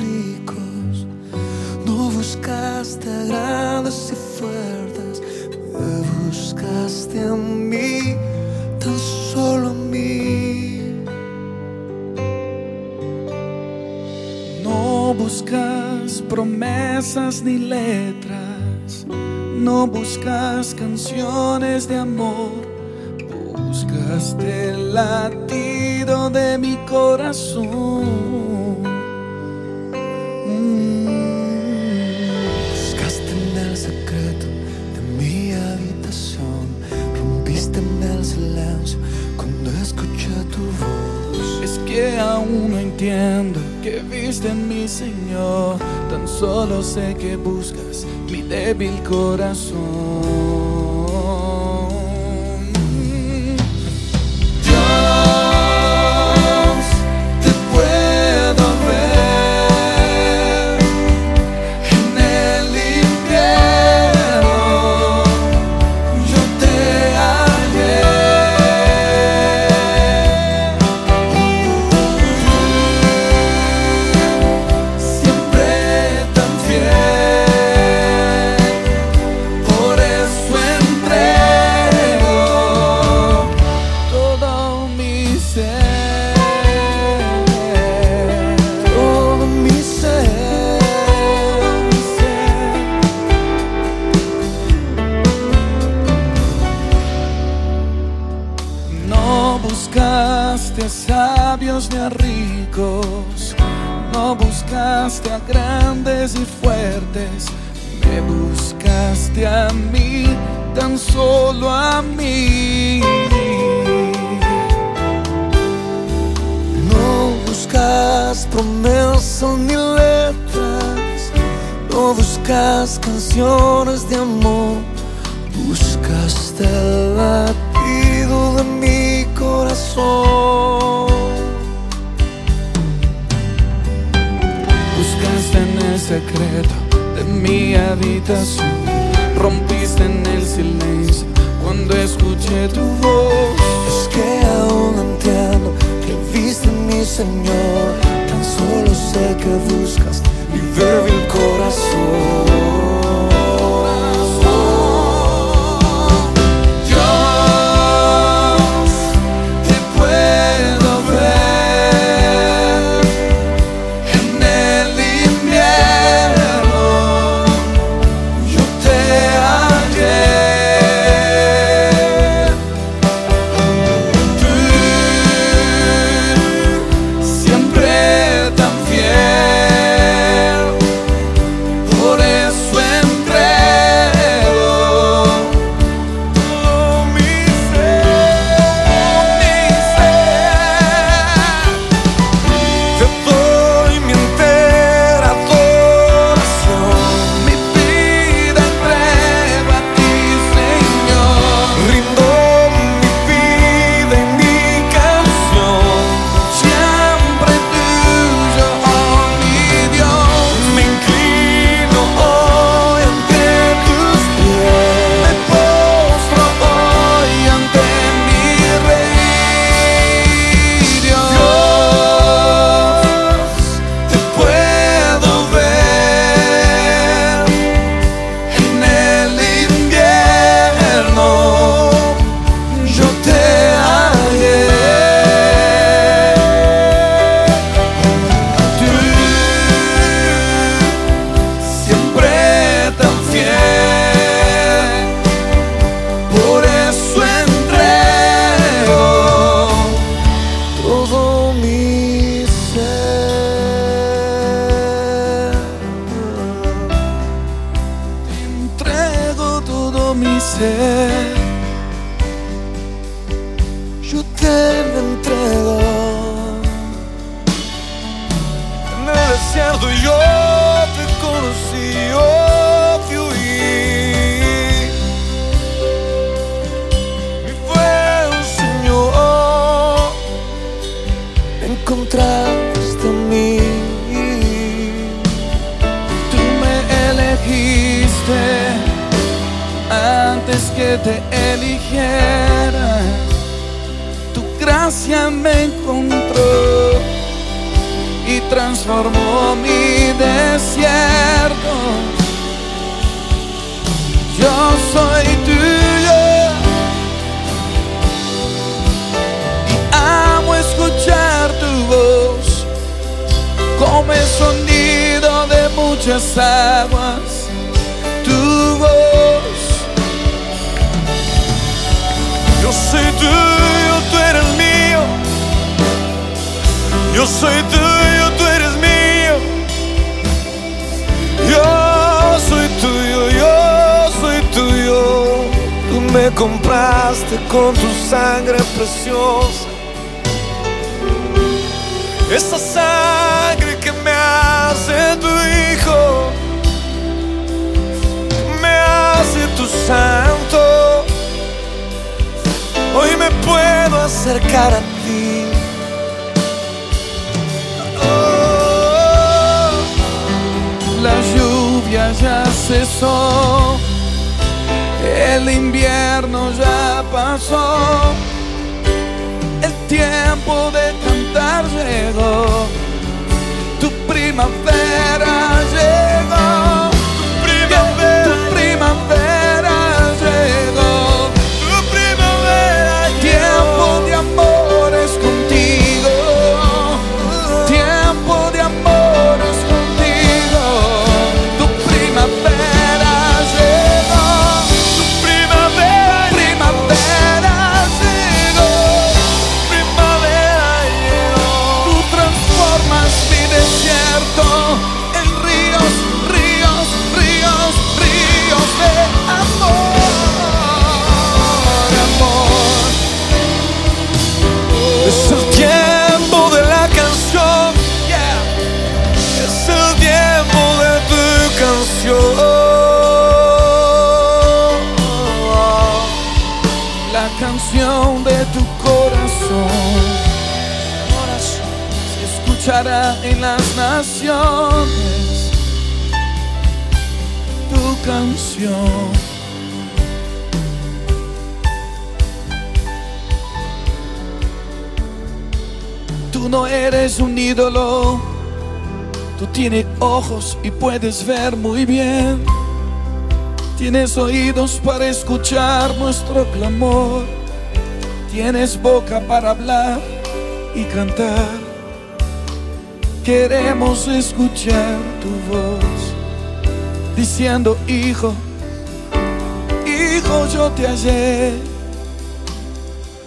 ricos, no buscaste grandes y fuertes, me buscaste a mí, tan solo a mí. No buscas promesas ni letras, no buscas canciones de amor, buscaste el latido de mi corazón. Entiendo que viste en mi Señor, tan solo sé que buscas mi débil corazón. Solo a mí. No buscas promesas ni letras, no buscas canciones de amor, buscaste el latido de mi corazón. Buscaste en el secreto de mi habitación, rompiste en el silencio cuando escuché tu voz. Es que aún no entiendo que viste mi Señor, tan solo sé que buscas mi corazón. Desierto yo te conocí, yo te oí. Y fue un Señor, encontraste en mí. Tú me elegiste antes que te eligiera. Tu gracia me encontró y transformó mi desierto. Yo soy tuyo y amo escuchar tu voz como el sonido de muchas aguas. Tu voz. Yo soy tuyo, Yo soy tuyo, tú eres mío. Yo soy tuyo, yo soy tuyo. Tú me compraste con tu sangre preciosa. Esa sangre que me hace tu hijo. Me hace tu santo. Hoy me puedo acercar a ti. El invierno ya pasó, el tiempo de cantar llegó, canción de tu corazón se escuchará en las naciones. Tu canción. Tú no eres un ídolo. Tú tienes ojos y puedes ver muy bien. Tienes oídos para escuchar nuestro clamor. Tienes boca para hablar y cantar. Queremos escuchar tu voz diciendo, hijo, hijo, yo te hallé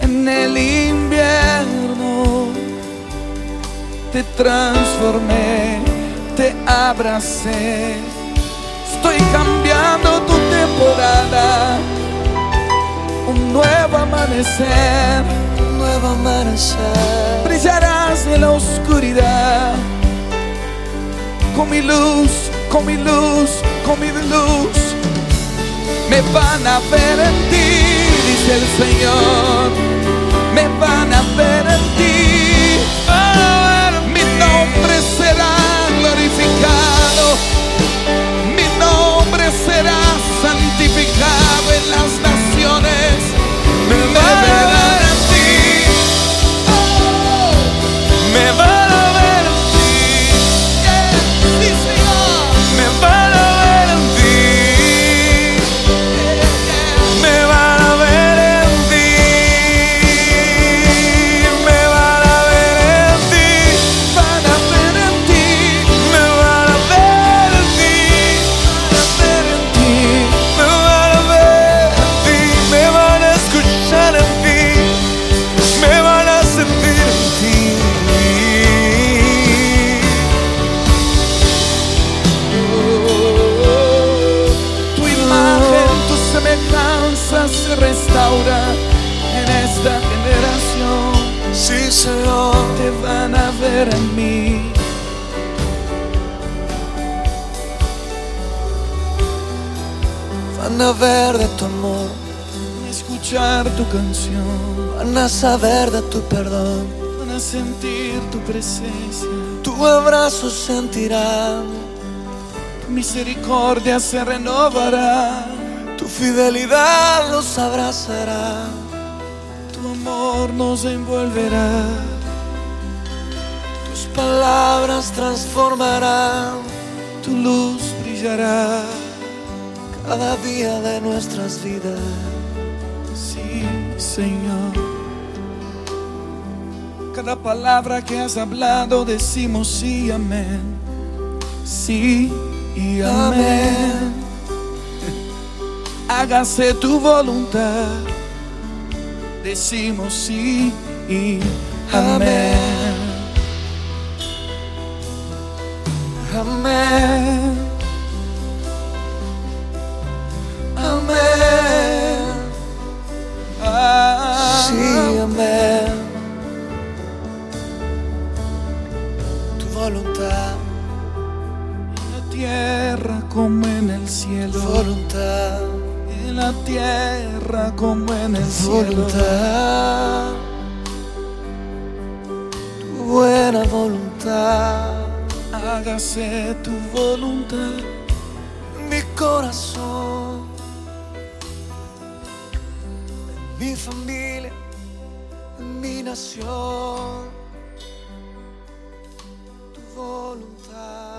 en el invierno. Te transformé, te abracé. Estoy cambiando tu temporada. Un nuevo amanecer. Un nuevo amanecer. Brillarás en la oscuridad. Con mi luz, con mi luz, con mi luz. Me van a ver en ti, dice el Señor. Me van a ver en ti. Mi nombre será glorificado. Se restaura en esta generación. Sí, Señor, Te van a ver en mí. van a ver de tu amor, Escuchar tu canción, van a saber de tu perdón, van a sentir tu presencia. tu abrazo sentirán, Tu misericordia se renovará. Tu fidelidad los abrazará. Tu amor nos envolverá. Tu palabras transformarán, tu luz brillará cada día de nuestras vidas. Sí, Señor. Cada palabra que has hablado decimos sí, amén. Sí y amén. Hágase tu voluntad. Decimos sí y amén. Amén. Amén. Ah, Sí, amén. Tu voluntad, En la tierra como en el tu cielo. voluntad, En la tierra como en el tu cielo. voluntad. Tu buena voluntad. Hágase tu voluntad. mi corazón, en mi familia, en mi nación, tu voluntad.